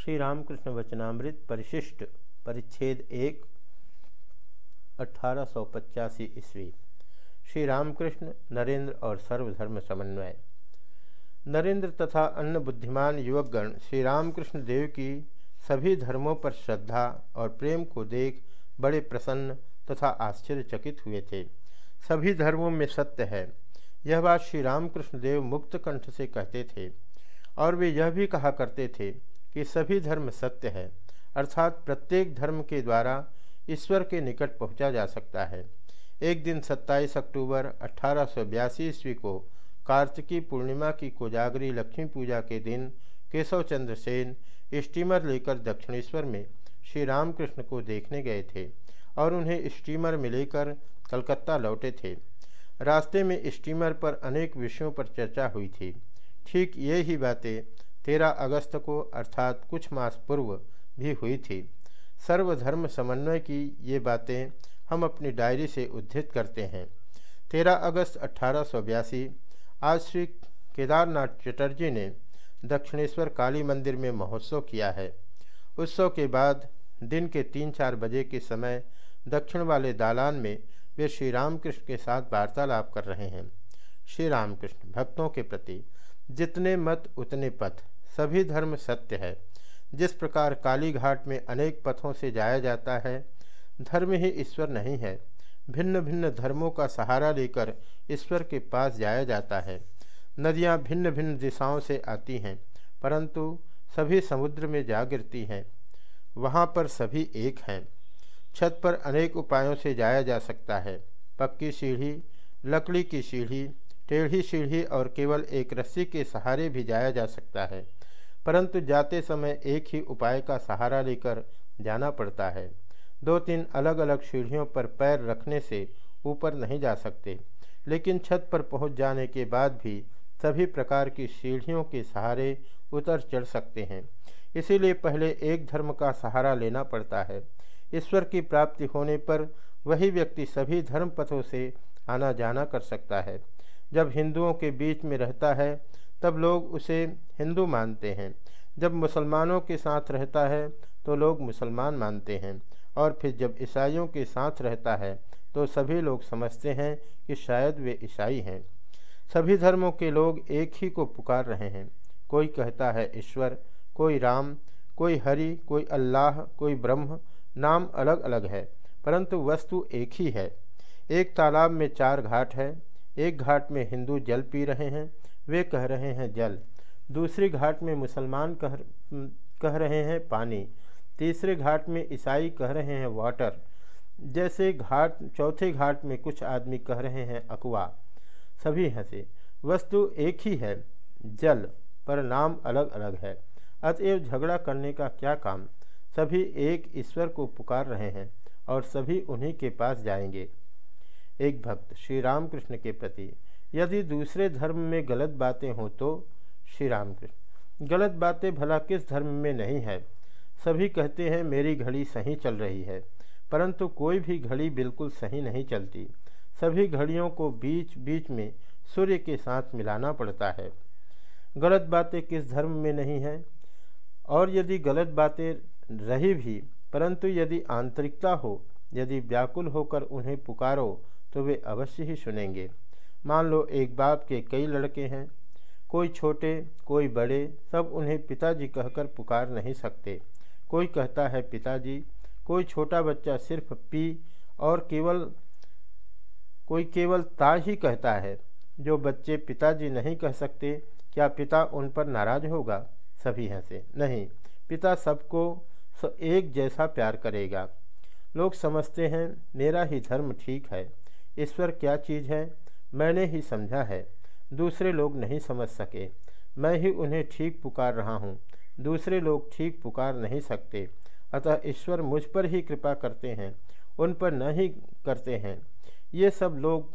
श्री रामकृष्ण वचनामृत परिशिष्ट परिच्छेद एक, अठारह सौ पचासी ईस्वी। श्री रामकृष्ण नरेंद्र और सर्वधर्म समन्वय। नरेंद्र तथा अन्य बुद्धिमान युवकगण श्री रामकृष्ण देव की सभी धर्मों पर श्रद्धा और प्रेम को देख बड़े प्रसन्न तथा आश्चर्यचकित हुए थे। सभी धर्मों में सत्य है। यह बात श्री रामकृष्ण देव मुक्त कंठ से कहते थे और वे यह भी कहा करते थे कि सभी धर्म सत्य है, अर्थात प्रत्येक धर्म के द्वारा ईश्वर के निकट पहुँचा जा सकता है। एक दिन 27 अक्टूबर अठारह सौ बयासी ईस्वी को कार्तिकी पूर्णिमा की कोजागरी लक्ष्मी पूजा के दिन केशव चंद्र सेन स्टीमर लेकर दक्षिणेश्वर में श्री रामकृष्ण को देखने गए थे और उन्हें स्टीमर में लेकर कलकत्ता लौटे थे। रास्ते में स्टीमर पर अनेक विषयों पर चर्चा हुई थी। ठीक ये ही बातें तेरह अगस्त को अर्थात कुछ मास पूर्व भी हुई थी। सर्वधर्म समन्वय की ये बातें हम अपनी डायरी से उद्धृत करते हैं। तेरह अगस्त अठारह सौ बयासी, आज श्री केदारनाथ चटर्जी ने दक्षिणेश्वर काली मंदिर में महोत्सव किया है। उत्सव के बाद दिन के तीन चार बजे के समय दक्षिण वाले दालान में वे श्री रामकृष्ण के साथ वार्तालाप कर रहे हैं। श्री रामकृष्ण भक्तों के प्रति जितने मत, उतने पथ। सभी धर्म सत्य है। जिस प्रकार काली घाट में अनेक पथों से जाया जाता है, धर्म ही ईश्वर नहीं है। भिन्न भिन्न धर्मों का सहारा लेकर ईश्वर के पास जाया जाता है। नदियाँ भिन्न भिन्न दिशाओं से आती हैं, परंतु सभी समुद्र में जा गिरती हैं। वहाँ पर सभी एक हैं। छत पर अनेक उपायों से जाया जा सकता है। पक्की सीढ़ी, लकड़ी की सीढ़ी टेढ़ी सीढ़ी और केवल एक रस्सी के सहारे भी जाया जा सकता है, परंतु जाते समय एक ही उपाय का सहारा लेकर जाना पड़ता है। दो तीन अलग अलग सीढ़ियों पर पैर रखने से ऊपर नहीं जा सकते, लेकिन छत पर पहुँच जाने के बाद भी सभी प्रकार की सीढ़ियों के सहारे उतर चढ़ सकते हैं। इसीलिए पहले एक धर्म का सहारा लेना पड़ता है। ईश्वर की प्राप्ति होने पर वही व्यक्ति सभी धर्म पथों से आना जाना कर सकता है। जब हिंदुओं के बीच में रहता है, तब लोग उसे हिंदू मानते हैं। जब मुसलमानों के साथ रहता है तो लोग मुसलमान मानते हैं। और फिर जब ईसाइयों के साथ रहता है तो सभी लोग समझते हैं कि शायद वे ईसाई हैं। सभी धर्मों के लोग एक ही को पुकार रहे हैं। कोई कहता है ईश्वर, कोई राम, कोई हरि, कोई अल्लाह, कोई ब्रह्म, नाम अलग अलग है, परंतु वस्तु एक ही है। एक तालाब में चार घाट है एक घाट में हिंदू जल पी रहे हैं, वे कह रहे हैं जल। दूसरी घाट में मुसलमान कह कह रहे हैं पानी। तीसरे घाट में ईसाई कह रहे हैं वाटर। जैसे घाट, चौथे घाट में कुछ आदमी कह रहे हैं अकवा। सभी हंसे वस्तु एक ही है, जल, पर नाम अलग अलग है। अतएव झगड़ा करने का क्या काम? सभी एक ईश्वर को पुकार रहे हैं और सभी उन्हीं के पास जाएँगे। एक भक्त श्री रामकृष्ण के प्रति यदि दूसरे धर्म में गलत बातें हों तो श्री रामकृष्ण गलत बातें भला किस धर्म में नहीं है? सभी कहते हैं, मेरी घड़ी सही चल रही है। परंतु कोई भी घड़ी बिल्कुल सही नहीं चलती। सभी घड़ियों को बीच बीच में सूर्य के साथ मिलाना पड़ता है। गलत बातें किस धर्म में नहीं है? और यदि गलत बातें रही भी, परंतु यदि आंतरिकता हो, यदि व्याकुल होकर उन्हें पुकारो तो वे अवश्य ही सुनेंगे। मान लो एक बाप के कई लड़के हैं। कोई छोटे, कोई बड़े, सब उन्हें पिताजी कहकर पुकार नहीं सकते। कोई कहता है, पिताजी, कोई छोटा बच्चा सिर्फ़ पी और केवल, कोई केवल ता ही कहता है। जो बच्चे पिताजी नहीं कह सकते, क्या पिता उन पर नाराज़ होगा? सभी हंसे। नहीं, पिता सबको एक जैसा प्यार करेगा। लोग समझते हैं, मेरा ही धर्म ठीक है। ईश्वर क्या चीज़ है? मैंने ही समझा है। दूसरे लोग नहीं समझ सके। मैं ही उन्हें ठीक पुकार रहा हूँ। दूसरे लोग ठीक पुकार नहीं सकते। अतः ईश्वर मुझ पर ही कृपा करते हैं। उन पर नहीं करते हैं। ये सब लोग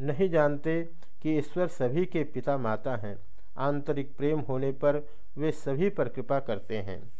नहीं जानते कि ईश्वर सभी के पिता माता हैं। आंतरिक प्रेम होने पर वे सभी पर कृपा करते हैं।